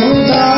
Govinda